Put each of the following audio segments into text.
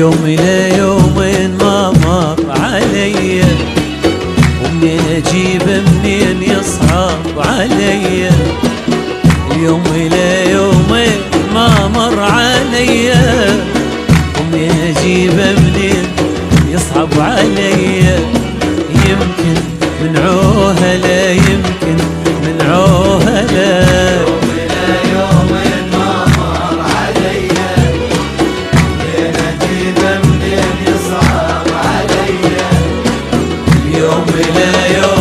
يوم إلى يوم ما مر علي. ومنين أجيب منين يصعب علي؟ يوم إلى يوم ما مر علي. ومنين أجيب منين يصعب علي؟ يمكن من عوهه لا يمكن يوم لا يوم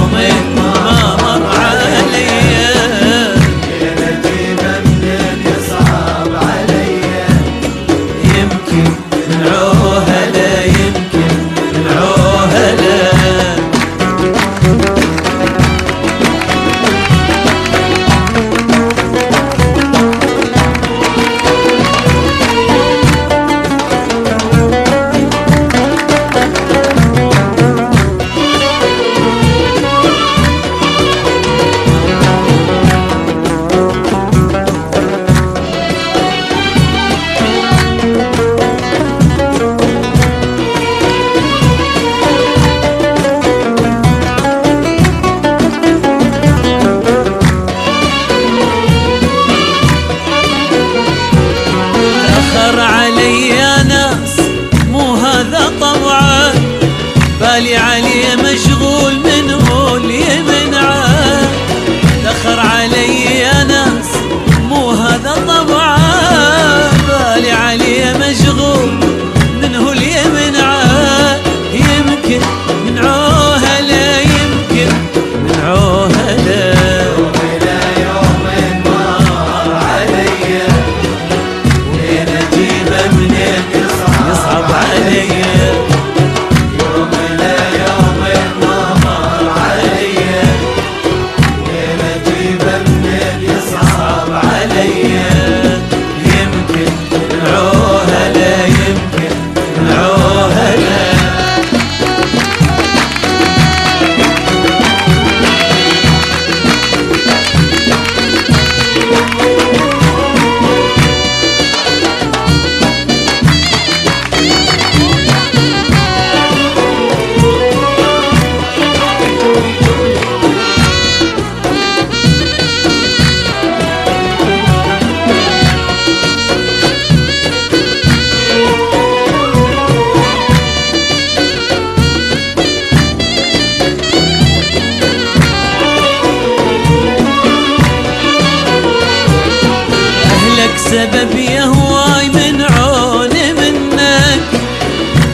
السبب يا هواي من عوني منك.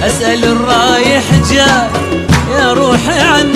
أسأل الرايح جاي يا روحي عنك.